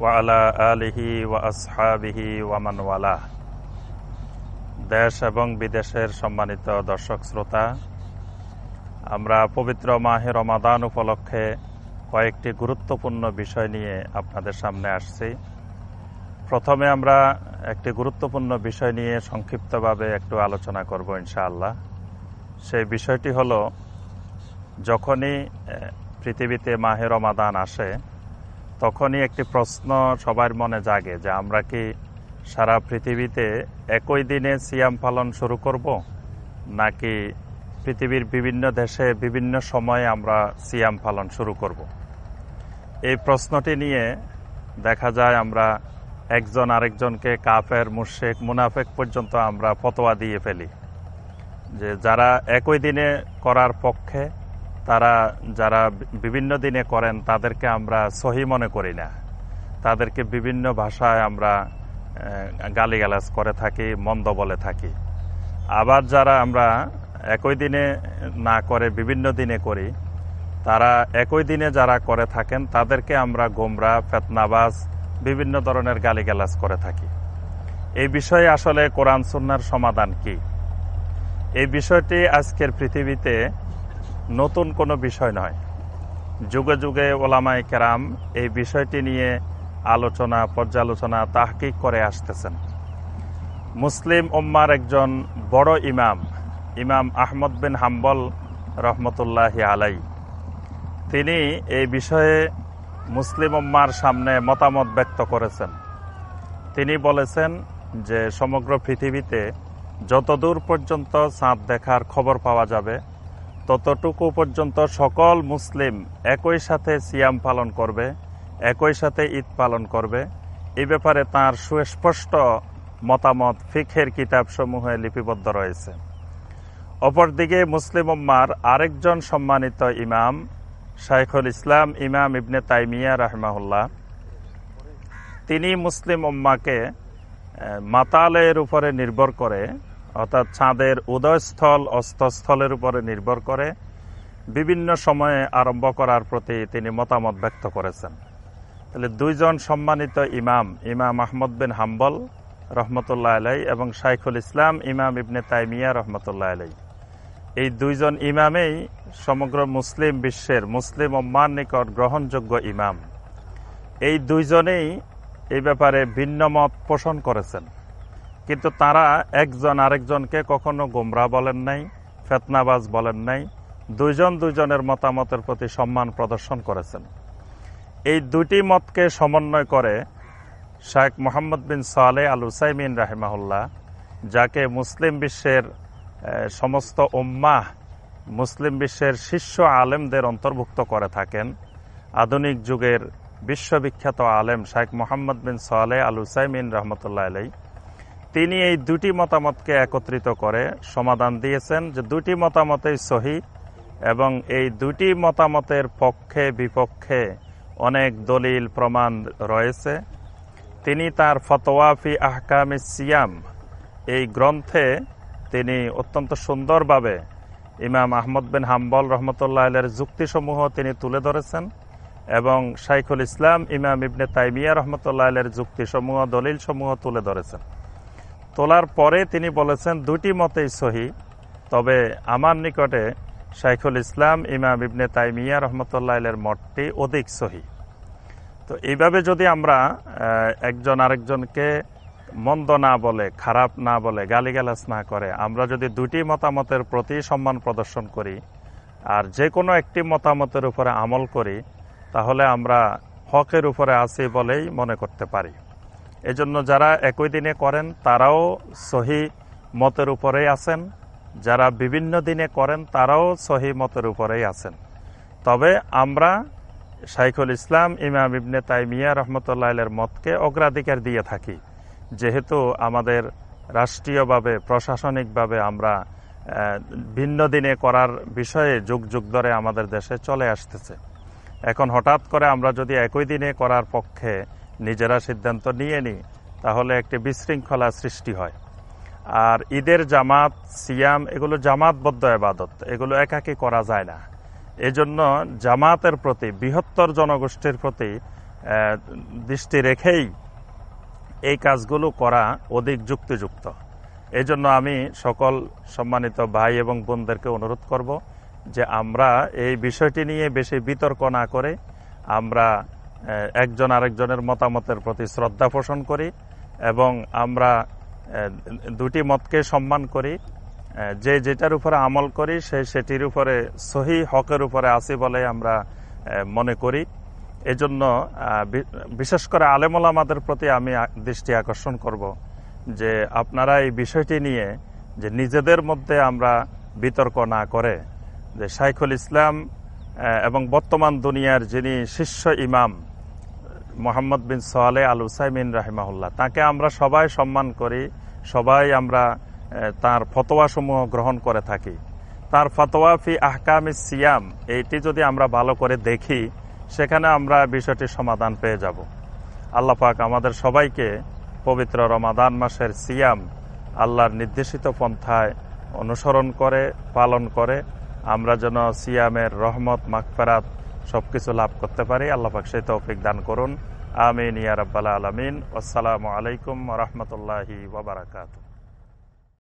ওয়ালা আলিহি ওয়া ওয়ামানওয়ালা দেশ এবং বিদেশের সম্মানিত দর্শক শ্রোতা, আমরা পবিত্র মাহে রমাদান উপলক্ষে কয়েকটি গুরুত্বপূর্ণ বিষয় নিয়ে আপনাদের সামনে আসছি। প্রথমে আমরা একটি গুরুত্বপূর্ণ বিষয় নিয়ে সংক্ষিপ্তভাবে একটু আলোচনা করব ইনশাআল্লাহ। সেই বিষয়টি হলো, যখনই পৃথিবীতে মাহে রমাদান আসে তখনই একটি প্রশ্ন সবার মনে জাগে যে আমরা কি সারা পৃথিবীতে একই দিনে সিয়াম পালন শুরু করব? নাকি পৃথিবীর বিভিন্ন দেশে বিভিন্ন সময়ে আমরা সিয়াম পালন শুরু করব? এই প্রশ্নটি নিয়ে দেখা যায় আমরা একজন আরেকজনকে কাফের মুশেক মুনাফেক পর্যন্ত আমরা ফতোয়া দিয়ে ফেলি যে যারা একই দিনে করার পক্ষে তারা যারা বিভিন্ন দিনে করেন, তাদেরকে আমরা সহি মনে করি না। তাদেরকে বিভিন্ন ভাষায় আমরা গালিগালাজ করে থাকি, মন্দ বলে থাকি। আবার যারা আমরা একই দিনে না করে, বিভিন্ন দিনে করি, তারা একই দিনে যারা করে থাকেন, তাদেরকে আমরা গোমরা, ফেতনাবাজ, বিভিন্ন ধরনের গালিগালাজ করে থাকি। এই বিষয়ে আসলে কোরআন সুন্নার সমাধান কি? এই বিষয়টি আজকের পৃথিবীতে নতুন কোনো বিষয় নয়। যুগে যুগে ওলামাই কেরাম এই বিষয়টি নিয়ে আলোচনা, পর্যালোচনা, তাহকিক করে আসতেছেন। মুসলিম উম্মার একজন বড় ইমাম ইমাম আহমদ বিন হাম্বল রহমতুল্লাহ আলাই তিনি এই বিষয়ে মুসলিম উম্মার সামনে মতামত ব্যক্ত করেছেন। তিনি বলেছেন যে, সমগ্র পৃথিবীতে যতদূর পর্যন্ত চাঁদ দেখার খবর পাওয়া যাবে ততটুকু পর্যন্ত সকল মুসলিম একই সাথে সিয়াম পালন করবে, একই সাথে ঈদ পালন করবে। এই ব্যাপারে তার সুস্পষ্ট মতামত ফিখের কিতাবসমূহে লিপিবদ্ধ রয়েছে। অপরদিকে মুসলিম উম্মার আরেকজন সম্মানিত ইমাম, শাইখুল ইসলাম ইমাম ইবনে তাইমিয়া রাহমাহুল্লাহ, তিনি মুসলিম উম্মাকে মাতালের উপরে নির্ভর করে অর্থাৎ চাঁদের উদয়স্থল, অস্তস্থলের উপরে নির্ভর করে বিভিন্ন সময়ে আরম্ভ করার প্রতি তিনি মতামত ব্যক্ত করেছেন। তাহলে দুইজন সম্মানিত ইমাম ইমাম আহমদ বিন হাম্বল রহমতুল্লাহ আলাই এবং শাইখুল ইসলাম, ইমাম ইবনে তাইমিয়া রহমতুল্লাহ আলাই এই দুইজন ইমামেই সমগ্র মুসলিম বিশ্বের মুসলিম উম্মার নিকট গ্রহণযোগ্য ইমাম। এই দুইজনেই এই ব্যাপারে ভিন্ন মত পোষণ করেছেন। কিন্তু তারা একজন আরেকজনকে কখনো গোমরা বলেন নাই, ফেতনাবাজ বলেন নাই, দুইজন দুইজনের মতামতের প্রতি সম্মান প্রদর্শন করেছেন। এই দুটি মতকে সমন্বয় করে শায়েখ মোহাম্মদ বিন সালে আল উসাইমিন রাহেমাহুল্লাহ, যাকে মুসলিম বিশ্বের সমস্ত উম্মাহ মুসলিম বিশ্বের শীর্ষ আলেমদের অন্তর্ভুক্ত করে থাকেন, আধুনিক যুগের বিশ্ববিখ্যাত আলেম শাইখ মোহাম্মদ বিন সালে আল উসাইমিন রহমতুল্লাহ আলাই তিনি এই দুটি মতামতকে একত্রিত করে সমাধান দিয়েছেন যে দুটি মতামতেই সহি এবং এই দুটি মতামতের পক্ষে বিপক্ষে অনেক দলিল প্রমাণ রয়েছে। তিনি তার ফতোয়াফি আহকামে সিয়াম, এই গ্রন্থে তিনি অত্যন্ত সুন্দরভাবে ইমাম আহমদ বিন হাম্বল রহমতুল্লাহ আলের যুক্তিসমূহ তিনি তুলে ধরেছেন এবং শাইখুল ইসলাম, ইমাম ইবনে তাইমিয়া রহমতুল্লাহ আলের যুক্তিসমূহ, দলিলসমূহ তুলে ধরেছেন। তোলার পরে তিনি বলেছেন দুটি মতেই সহি। তবে আমার নিকটে শাইখুল ইসলাম, ইমাম ইবনে তাইমিয়া রহমতুল্লাহ আলের মতটি অধিক সহি। তো এইভাবে যদি আমরা একজন আরেকজনকে মন্দ না বলে, খারাপ না বলে, গালিগালাজ না করে, আমরা যদি দুটি মতামতের প্রতি সম্মান প্রদর্শন করি, আর যে কোনো একটি মতামতের উপরে আমল করি, তাহলে আমরা হকের উপরে আছি বলেই মনে করতে পারি। এজন্য যারা একই দিনে করেন, তারাও সহি মতের উপরেই আছেন। যারা বিভিন্ন দিনে করেন, তারাও সহি মতের উপরেই আছেন। তবে আমরা শাইখুল ইসলাম, ইমাম ইবনে তাইমিয়া রহমতুল্লাহ মতকে অগ্রাধিকার দিয়ে থাকি। যেহেতু আমাদের রাষ্ট্রীয়ভাবে, প্রশাসনিকভাবে আমরা ভিন্ন দিনে করার বিষয়ে যুগ যুগ ধরে আমাদের দেশে চলে আসতেছে। এখন হঠাৎ করে আমরা যদি একই দিনে করার পক্ষে নিজেরা সিদ্ধান্ত নিয়ে নিই, তাহলে একটি বিশৃঙ্খলা সৃষ্টি হয়। আর ঈদের জামাত, সিয়াম, এগুলো জামাতবদ্ধ এবাদত, এগুলো একাকি করা যায় না। এজন্য জামাতের প্রতি, বৃহত্তর জনগোষ্ঠীর প্রতি দৃষ্টি রেখেই এই কাজগুলো করা অধিক যুক্তিযুক্ত। এই জন্য আমি সকল সম্মানিত ভাই এবং বোনদেরকে অনুরোধ করব যে আমরা এই বিষয়টি নিয়ে বেশি বিতর্ক না করে আমরা একজন আরেকজনের মতামতের প্রতি শ্রদ্ধা পোষণ করি এবং আমরা দুটি মতকে সম্মান করি। যে যেটার উপরে আমল করি, সে সেটির উপরে সহি হকের উপরে আসি বলে আমরা মনে করি। এজন্য বিশেষ করে আলেমুল আমাদের প্রতি আমি দৃষ্টি আকর্ষণ করব যে আপনারা এই বিষয়টি নিয়ে যে নিজেদের মধ্যে আমরা বিতর্ক না করে, যে শাইখুল ইসলাম এবং বর্তমান দুনিয়ার যিনি শীর্ষ ইমাম মোহাম্মদ বিন সোয়ালে আল উসাইমিন রাহিমাহুল্লাহ। তাকে আমরা সবাই সম্মান করি, সবাই আমরা তার ফতোয়া সমূহ গ্রহণ করে থাকি। তার ফতোয়া ফি আহকাম সিয়াম, এইটি যদি আমরা ভালো করে দেখি, সেখানে আমরা বিষয়টির সমাধান পেয়ে যাব। আল্লাহ পাক আমাদের সবাইকে পবিত্র রমাদান মাসের সিয়াম আল্লাহর নির্দেশিত পন্থায় অনুসরণ করে, পালন করে। আমরা যেন সিয়ামের রহমত মাকফেরাত সবকিছু লাভ করতে পারি। আল্লাহাক সে তৌফিক দান করুন। আমিন ইয়ারাবাল আলমিন। আসসালামু আলাইকুম রহমতুল্লাহি ওয়াবারাকাতুহ